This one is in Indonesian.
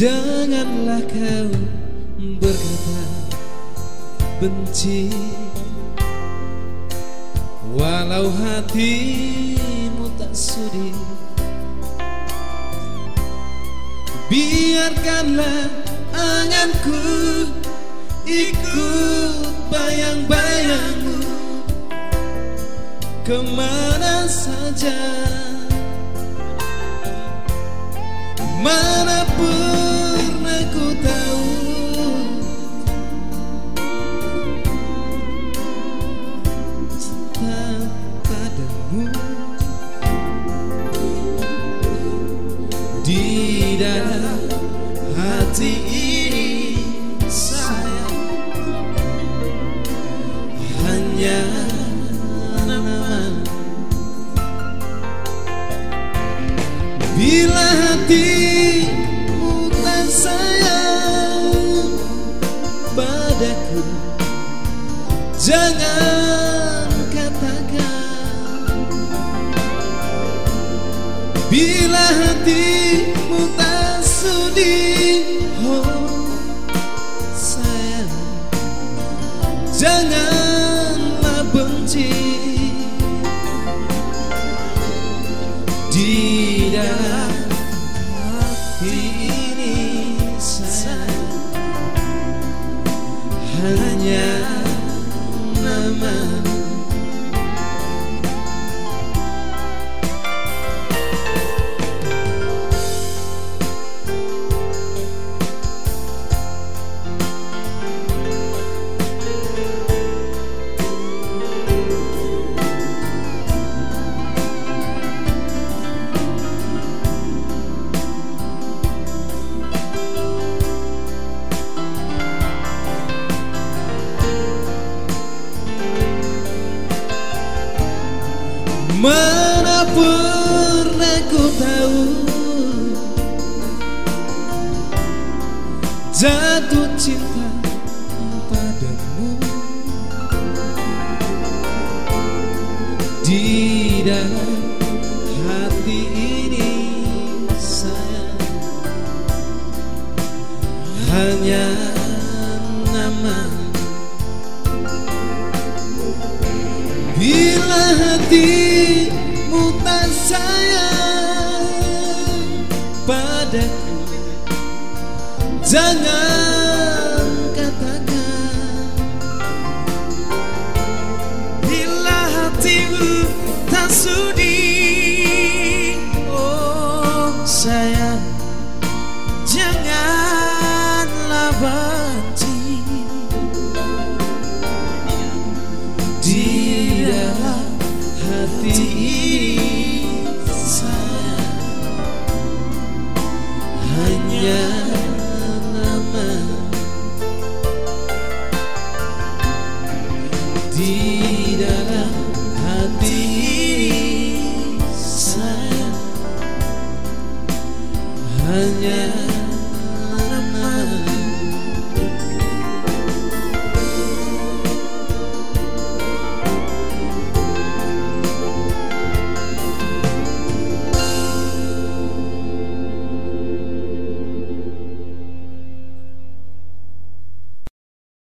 Janganlah kau berkata benci. Walau hatimu tak sudi Biarkanlah anganku ikut bayang-bayangmu. Ke mana saja Mana Di dalam hati ini sayang Hanya nama Bila hatimu tak sayang padaku Jangan katakan. Bila hatimu Mana pernah ku tahu? Jatuh cinta padamu. Di dalam hati ini sayang. Hanya nama. Bila hatimu Di dalam hati sayang Hanya